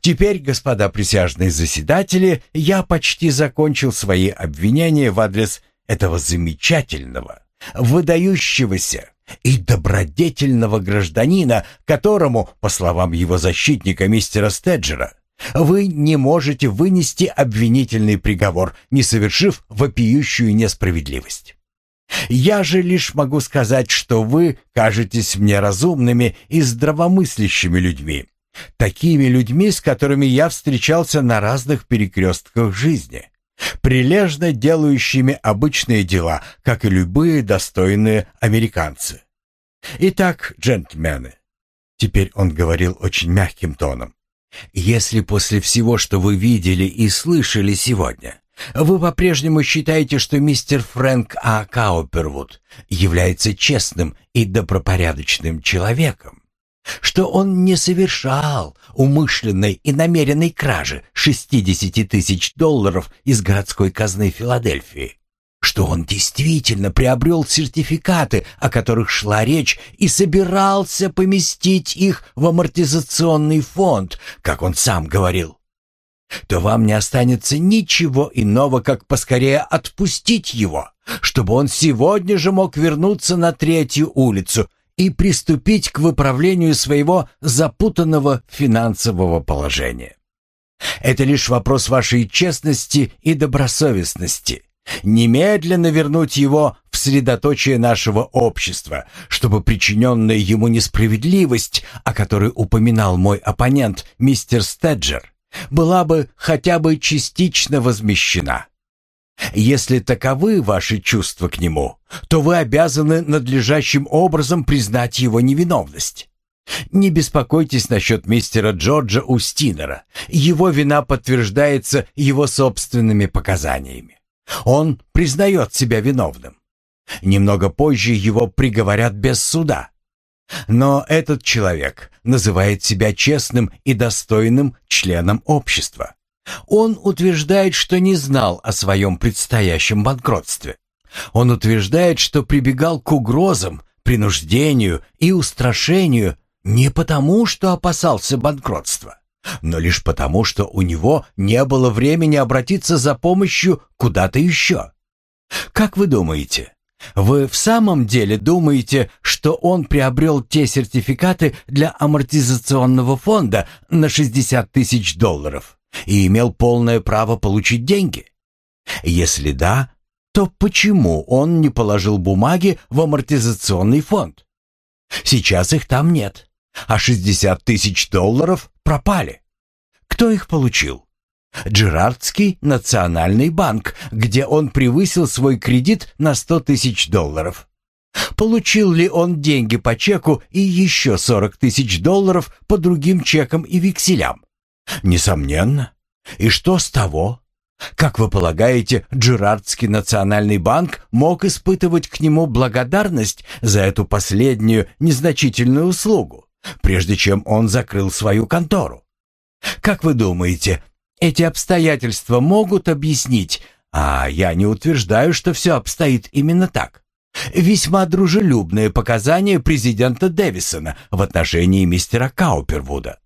Теперь, господа присяжные заседатели, я почти закончил свои обвинения в адрес этого замечательного, выдающегося и добродетельного гражданина, которому, по словам его защитника мистера Стеджера, вы не можете вынести обвинительный приговор, не совершив вопиющую несправедливость. Я же лишь могу сказать, что вы кажетесь мне разумными и здравомыслящими людьми, такими людьми, с которыми я встречался на разных перекрестках жизни прилежно делающими обычные дела, как и любые достойные американцы. Итак, джентльмены, теперь он говорил очень мягким тоном, если после всего, что вы видели и слышали сегодня, вы по-прежнему считаете, что мистер Фрэнк А. Каупервуд является честным и добропорядочным человеком, что он не совершал умышленной и намеренной кражи 60 тысяч долларов из городской казны Филадельфии, что он действительно приобрел сертификаты, о которых шла речь, и собирался поместить их в амортизационный фонд, как он сам говорил, то вам не останется ничего иного, как поскорее отпустить его, чтобы он сегодня же мог вернуться на третью улицу и приступить к выправлению своего запутанного финансового положения. Это лишь вопрос вашей честности и добросовестности. Немедленно вернуть его в средоточие нашего общества, чтобы причиненная ему несправедливость, о которой упоминал мой оппонент мистер Стеджер, была бы хотя бы частично возмещена. Если таковы ваши чувства к нему, то вы обязаны надлежащим образом признать его невиновность. Не беспокойтесь насчет мистера Джорджа Устинера. Его вина подтверждается его собственными показаниями. Он признает себя виновным. Немного позже его приговорят без суда. Но этот человек называет себя честным и достойным членом общества. Он утверждает, что не знал о своем предстоящем банкротстве. Он утверждает, что прибегал к угрозам, принуждению и устрашению не потому, что опасался банкротства, но лишь потому, что у него не было времени обратиться за помощью куда-то еще. Как вы думаете, вы в самом деле думаете, что он приобрел те сертификаты для амортизационного фонда на 60 тысяч долларов? И имел полное право получить деньги? Если да, то почему он не положил бумаги в амортизационный фонд? Сейчас их там нет, а 60 тысяч долларов пропали. Кто их получил? Джерардский национальный банк, где он превысил свой кредит на 100 тысяч долларов. Получил ли он деньги по чеку и еще 40 тысяч долларов по другим чекам и векселям? Несомненно. И что с того? Как вы полагаете, Джерардский национальный банк мог испытывать к нему благодарность за эту последнюю незначительную услугу, прежде чем он закрыл свою контору? Как вы думаете, эти обстоятельства могут объяснить, а я не утверждаю, что все обстоит именно так, весьма дружелюбные показания президента Дэвисона в отношении мистера Каупервуда?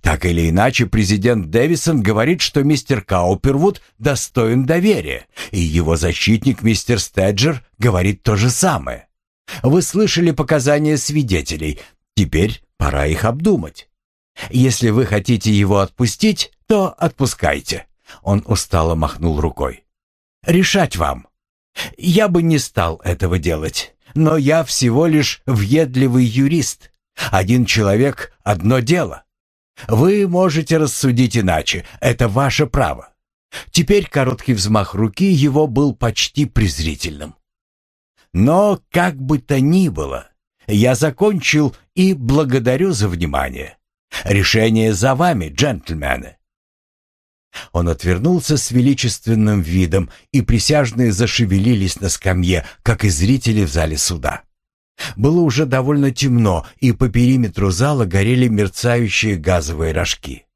Так или иначе, президент Дэвисон говорит, что мистер Каупервуд достоин доверия, и его защитник мистер Стеджер говорит то же самое. Вы слышали показания свидетелей, теперь пора их обдумать. Если вы хотите его отпустить, то отпускайте. Он устало махнул рукой. Решать вам. Я бы не стал этого делать, но я всего лишь въедливый юрист. Один человек — одно дело. Вы можете рассудить иначе, это ваше право. Теперь короткий взмах руки его был почти презрительным. Но как бы то ни было, я закончил и благодарю за внимание. Решение за вами, джентльмены. Он отвернулся с величественным видом, и присяжные зашевелились на скамье, как и зрители в зале суда. Было уже довольно темно, и по периметру зала горели мерцающие газовые рожки.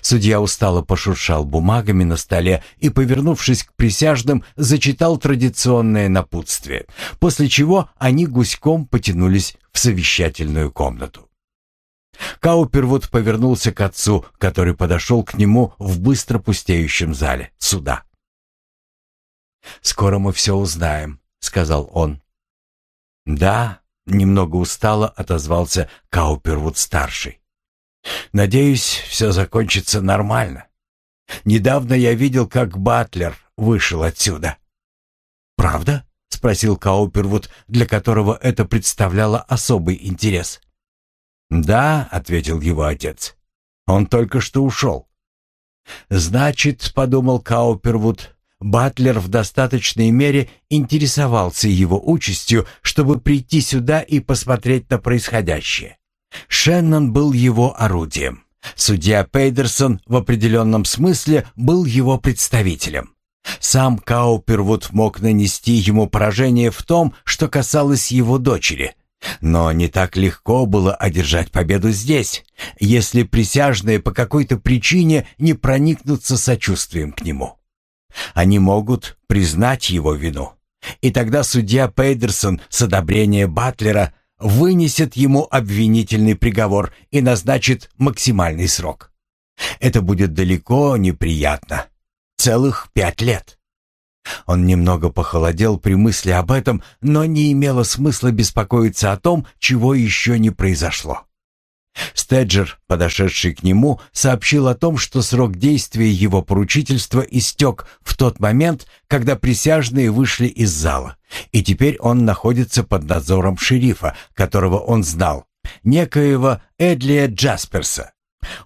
Судья устало пошуршал бумагами на столе и, повернувшись к присяжным, зачитал традиционное напутствие, после чего они гуськом потянулись в совещательную комнату. Каупервуд повернулся к отцу, который подошел к нему в быстро пустеющем зале суда. «Скоро мы все узнаем», — сказал он. «Да», — немного устало отозвался Каупервуд-старший. «Надеюсь, все закончится нормально. Недавно я видел, как Батлер вышел отсюда». «Правда?» — спросил Каупервуд, для которого это представляло особый интерес. «Да», — ответил его отец, — «он только что ушел». «Значит», — подумал Каупервуд, Батлер в достаточной мере интересовался его участью, чтобы прийти сюда и посмотреть на происходящее. Шеннон был его орудием. Судья Пейдерсон в определенном смысле был его представителем. Сам Каупервуд мог нанести ему поражение в том, что касалось его дочери. Но не так легко было одержать победу здесь, если присяжные по какой-то причине не проникнутся сочувствием к нему. Они могут признать его вину. И тогда судья Пейдерсон с одобрения Батлера вынесет ему обвинительный приговор и назначит максимальный срок. Это будет далеко неприятно. Целых пять лет. Он немного похолодел при мысли об этом, но не имело смысла беспокоиться о том, чего еще не произошло. Стеджер, подошедший к нему, сообщил о том, что срок действия его поручительства истек в тот момент, когда присяжные вышли из зала, и теперь он находится под надзором шерифа, которого он знал, некоего Эдлия Джасперса.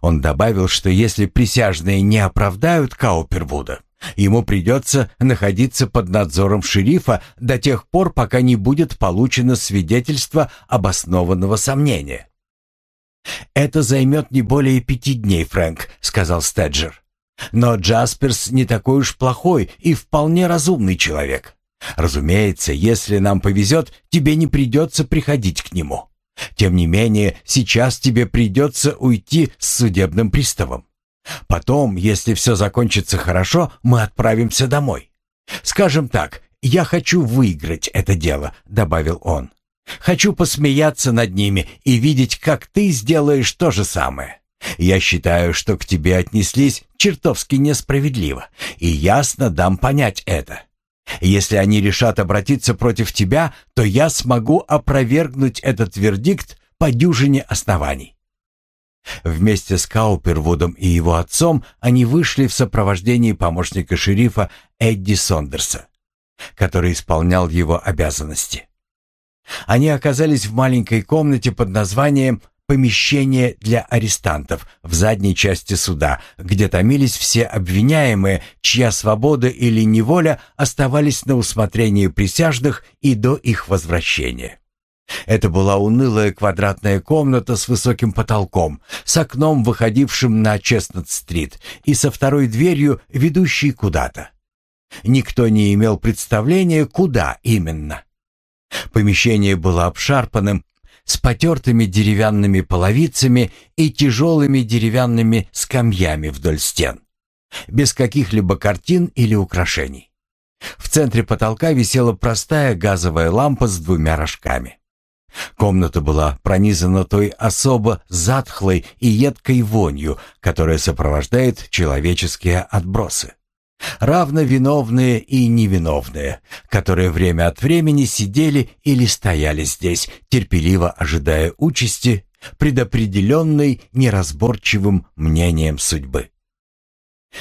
Он добавил, что если присяжные не оправдают Каупервуда, ему придется находиться под надзором шерифа до тех пор, пока не будет получено свидетельство обоснованного сомнения. «Это займет не более пяти дней, Фрэнк», — сказал Стеджер. «Но Джасперс не такой уж плохой и вполне разумный человек. Разумеется, если нам повезет, тебе не придется приходить к нему. Тем не менее, сейчас тебе придется уйти с судебным приставом. Потом, если все закончится хорошо, мы отправимся домой. Скажем так, я хочу выиграть это дело», — добавил он. Хочу посмеяться над ними и видеть, как ты сделаешь то же самое. Я считаю, что к тебе отнеслись чертовски несправедливо, и ясно дам понять это. Если они решат обратиться против тебя, то я смогу опровергнуть этот вердикт по дюжине оснований. Вместе с Каупервудом и его отцом они вышли в сопровождении помощника шерифа Эдди Сондерса, который исполнял его обязанности. Они оказались в маленькой комнате под названием помещение для арестантов в задней части суда, где томились все обвиняемые, чья свобода или неволя оставались на усмотрении присяжных и до их возвращения. Это была унылая квадратная комната с высоким потолком, с окном, выходившим на Честнад-стрит, и со второй дверью, ведущей куда-то. Никто не имел представления, куда именно. Помещение было обшарпанным, с потертыми деревянными половицами и тяжелыми деревянными скамьями вдоль стен, без каких-либо картин или украшений. В центре потолка висела простая газовая лампа с двумя рожками. Комната была пронизана той особо затхлой и едкой вонью, которая сопровождает человеческие отбросы. Равно виновные и невиновные, которые время от времени сидели или стояли здесь, терпеливо ожидая участи, предопределенной неразборчивым мнением судьбы.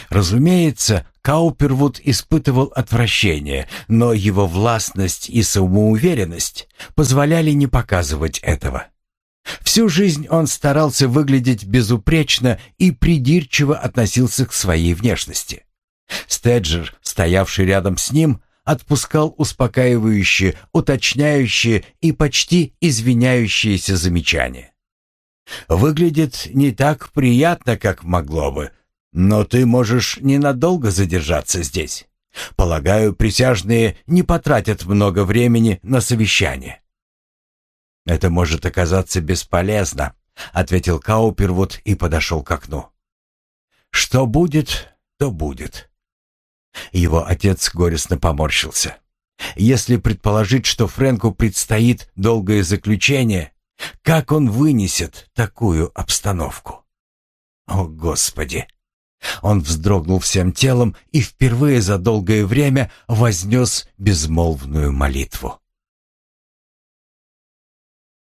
Разумеется, Каупервуд испытывал отвращение, но его властность и самоуверенность позволяли не показывать этого. Всю жизнь он старался выглядеть безупречно и придирчиво относился к своей внешности. Стеджер, стоявший рядом с ним, отпускал успокаивающие, уточняющие и почти извиняющиеся замечания. «Выглядит не так приятно, как могло бы», но ты можешь ненадолго задержаться здесь. Полагаю, присяжные не потратят много времени на совещание. Это может оказаться бесполезно, ответил Каупервуд и подошел к окну. Что будет, то будет. Его отец горестно поморщился. Если предположить, что Фрэнку предстоит долгое заключение, как он вынесет такую обстановку? О, Господи! Он вздрогнул всем телом и впервые за долгое время вознес безмолвную молитву.